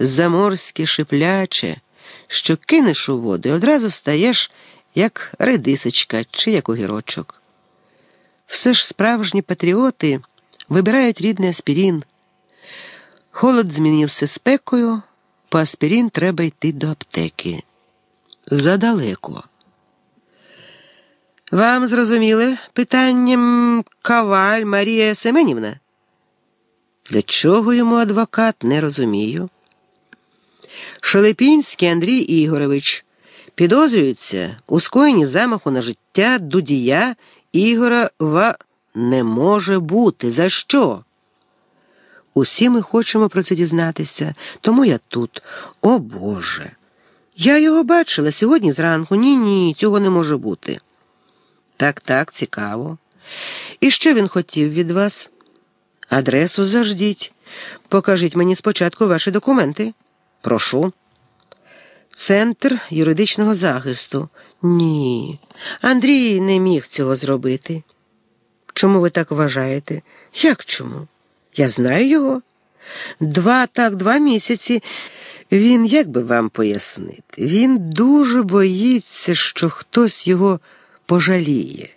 заморське шипляче, що кинеш у воду і одразу стаєш, як редисочка чи як огірочок. Все ж справжні патріоти вибирають рідний аспірін. Холод змінився спекою, по аспірін треба йти до аптеки. Задалеко. Вам зрозуміли питанням Каваль Марія Семенівна? Для чого йому адвокат, не розумію. Шелепінський Андрій Ігорович підозрюється у скоєнні замаху на життя Дудія Ігора Ва не може бути. За що? Усі ми хочемо про це дізнатися, тому я тут. О Боже. Я його бачила сьогодні зранку. Ні, ні, цього не може бути. Так, так, цікаво. І що він хотів від вас? Адресу заждіть. Покажіть мені спочатку ваші документи. Прошу. Центр юридичного захисту. Ні. Андрій не міг цього зробити. Чому ви так вважаєте? Як чому? Я знаю його. Два так, два місяці. Він, як би вам пояснити, він дуже боїться, що хтось його пожаліє.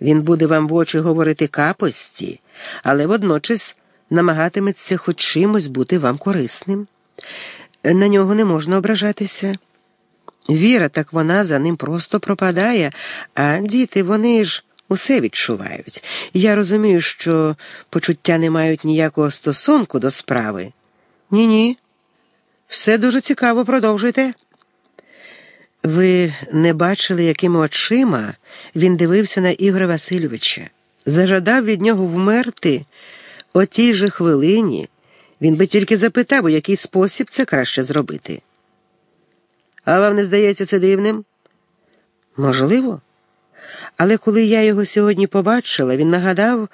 Він буде вам в очі говорити капості, але водночас намагатиметься хоч чимось бути вам корисним. На нього не можна ображатися. Віра, так вона за ним просто пропадає, а діти, вони ж усе відчувають. Я розумію, що почуття не мають ніякого стосунку до справи. Ні, ні. Все дуже цікаво, продовжуйте. Ви не бачили, якими очима він дивився на Ігоря Васильовича, зажадав від нього вмерти о тій же хвилині. Він би тільки запитав, у який спосіб це краще зробити. А вам не здається це дивним? Можливо. Але коли я його сьогодні побачила, він нагадав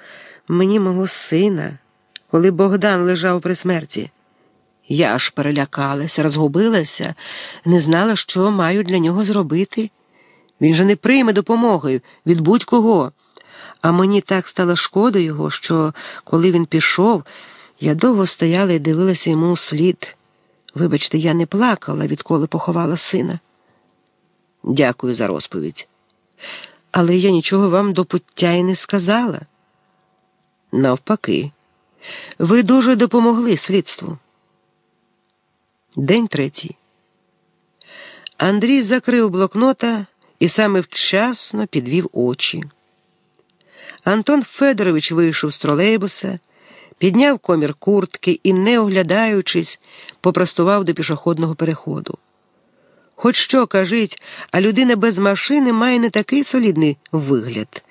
мені мого сина, коли Богдан лежав при смерті. Я аж перелякалася, розгубилася, не знала, що маю для нього зробити. Він же не прийме допомоги від будь-кого. А мені так стало шкода його, що коли він пішов, я довго стояла і дивилася йому у. Вибачте, я не плакала, відколи поховала сина. Дякую за розповідь. Але я нічого вам до пуття й не сказала. Навпаки, ви дуже допомогли слідству. День третій. Андрій закрив блокнота і саме вчасно підвів очі. Антон Федорович вийшов з тролейбуса, підняв комір куртки і, не оглядаючись, попростував до пішохідного переходу. Хоч що кажіть, а людина без машини має не такий солідний вигляд.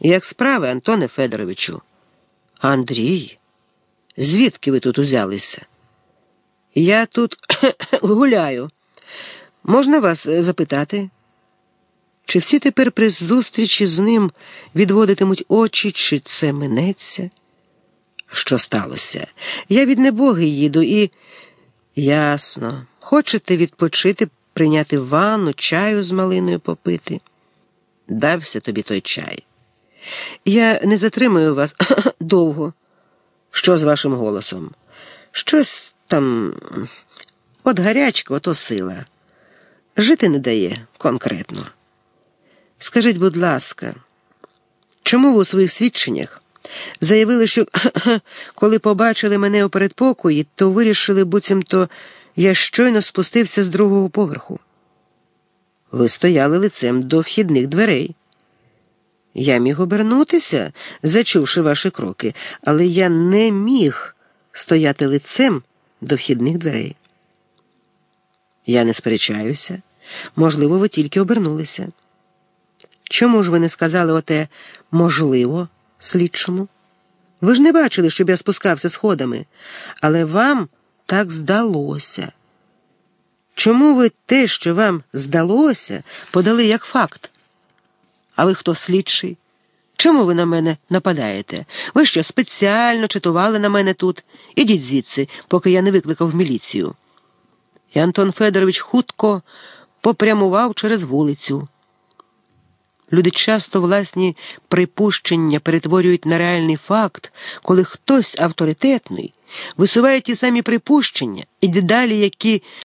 Як справи, Антоне Федоровичу? Андрій, звідки ви тут узялися? Я тут гуляю. Можна вас е, запитати? Чи всі тепер при зустрічі з ним відводитимуть очі, чи це минеться? Що сталося? Я від небоги їду і. Ясно. Хочете відпочити, прийняти ванну, чаю з малиною попити? Дався тобі той чай. Я не затримую вас довго. Що з вашим голосом? Щось там от гарячка, ото сила. Жити не дає конкретно. Скажіть, будь ласка, чому ви у своїх свідченнях заявили, що коли побачили мене у передпокої, то вирішили, буцімто я щойно спустився з другого поверху? Ви стояли лицем до вхідних дверей. Я міг обернутися, зачувши ваші кроки, але я не міг стояти лицем до вхідних дверей. Я не сперечаюся. Можливо, ви тільки обернулися. Чому ж ви не сказали оте можливо, слідчому? Ви ж не бачили, щоб я спускався сходами, але вам так здалося. Чому ви те, що вам здалося, подали як факт? А ви хто слідчий? Чому ви на мене нападаєте? Ви що спеціально читували на мене тут? Ідіть звідси, поки я не викликав міліцію. І Антон Федорович хутко попрямував через вулицю. Люди часто власні припущення перетворюють на реальний факт, коли хтось авторитетний висуває ті самі припущення і дедалі, які